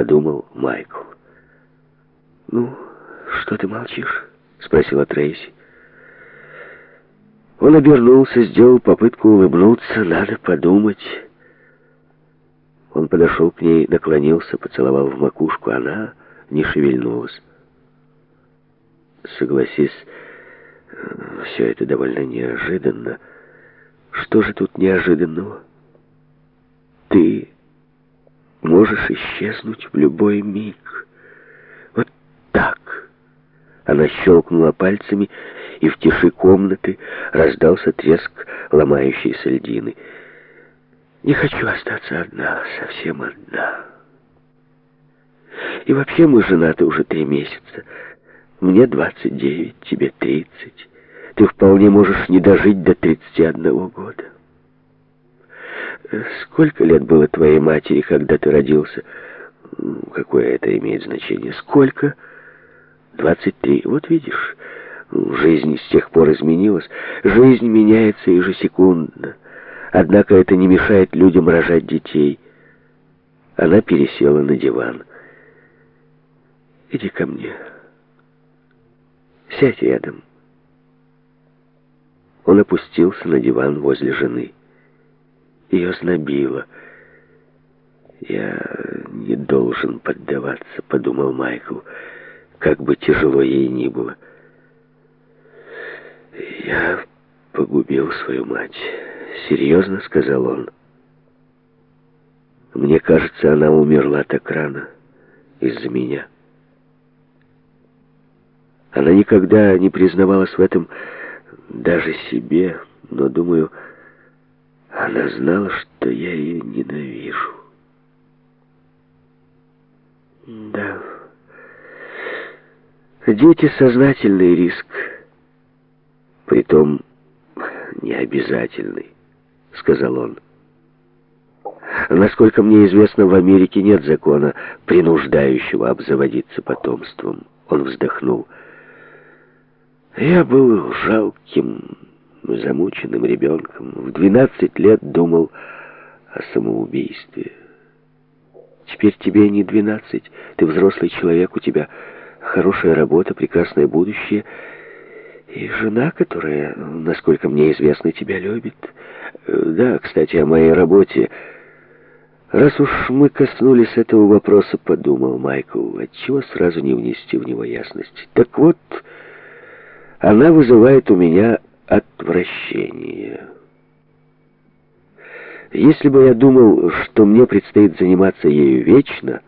подумал Майкл. «Ну, что ты молчишь?» — спросила Трейси. Он обернулся, сделал попытку улыбнуться. «Надо подумать». Он подошел к ней, наклонился, поцеловал в макушку. Она не шевельнулась. Согласись, все это довольно неожиданно. Что же тут неожиданного? Ты можешь исчезнуть в любой миг. Вот так. Она щелкнула пальцами, и в тиши комнаты раздался треск ломающейся льдины. Не хочу остаться одна, совсем одна. И вообще мы женаты уже три месяца. Мне 29, тебе 30. Ты вполне можешь не дожить до 31 года. Сколько лет было твоей матери, когда ты родился? Какое это имеет значение? Сколько? 23. Вот видишь, жизнь с тех пор изменилась. Жизнь меняется ежесекундно. Однако это не мешает людям рожать детей. Она пересела на диван. «Иди ко мне. Сядь рядом». Он опустился на диван возле жены. Ее знобило. «Я не должен поддаваться», — подумал Майкл, как бы тяжело ей ни было. «Я погубил свою мать». «Серьезно?» — сказал он. «Мне кажется, она умерла так рано из-за меня». Она никогда не признавалась в этом даже себе, но, думаю, она знала, что я ее ненавижу. Да. Дети — сознательный риск, притом необязательный. — сказал он. Насколько мне известно, в Америке нет закона, принуждающего обзаводиться потомством. Он вздохнул. Я был жалким, замученным ребенком. В 12 лет думал о самоубийстве. Теперь тебе не 12, ты взрослый человек, у тебя хорошая работа, прекрасное будущее — и жена, которая, насколько мне известно, тебя любит. Э, да, кстати, о моей работе. Раз уж мы коснулись этого вопроса, подумал Майкл, отчего сразу не внести в него ясность. Так вот, она вызывает у меня отвращение. Если бы я думал, что мне предстоит заниматься ею вечно,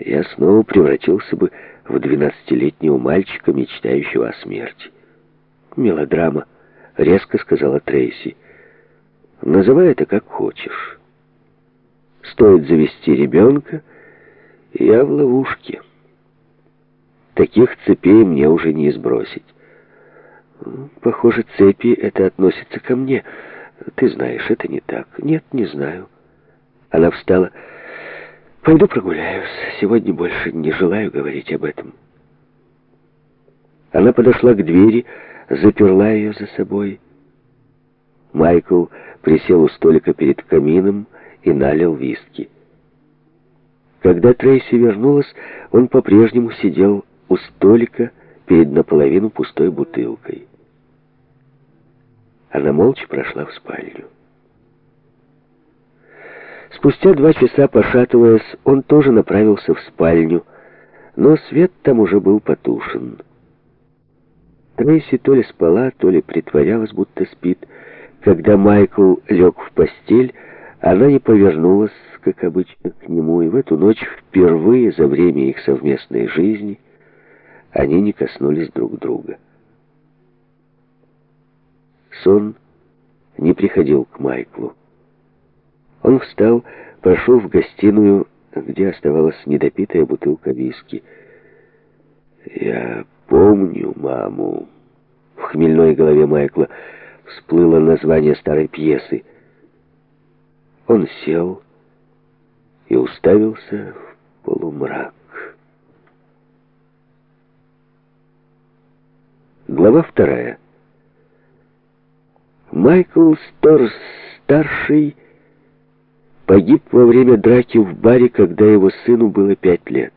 я снова превратился бы в двенадцатилетнего мальчика, мечтающего о смерти. «Мелодрама», — резко сказала Трейси. «Называй это как хочешь. Стоит завести ребенка, я в ловушке. Таких цепей мне уже не сбросить. Похоже, цепи это относится ко мне. Ты знаешь, это не так. Нет, не знаю». Она встала. Пойду прогуляюсь. Сегодня больше не желаю говорить об этом. Она подошла к двери, заперла ее за собой. Майкл присел у столика перед камином и налил виски. Когда Трейси вернулась, он по-прежнему сидел у столика перед наполовину пустой бутылкой. Она молча прошла в спальню. Спустя два часа, пошатываясь, он тоже направился в спальню, но свет там уже был потушен. Трейси то ли спала, то ли притворялась, будто спит. Когда Майкл лег в постель, она не повернулась, как обычно, к нему, и в эту ночь впервые за время их совместной жизни они не коснулись друг друга. Сон не приходил к Майклу. Он встал, пошел в гостиную, где оставалась недопитая бутылка виски. «Я помню маму». В хмельной голове Майкла всплыло название старой пьесы. Он сел и уставился в полумрак. Глава вторая. Майкл Сторс-старший погиб во время драки в баре, когда его сыну было пять лет.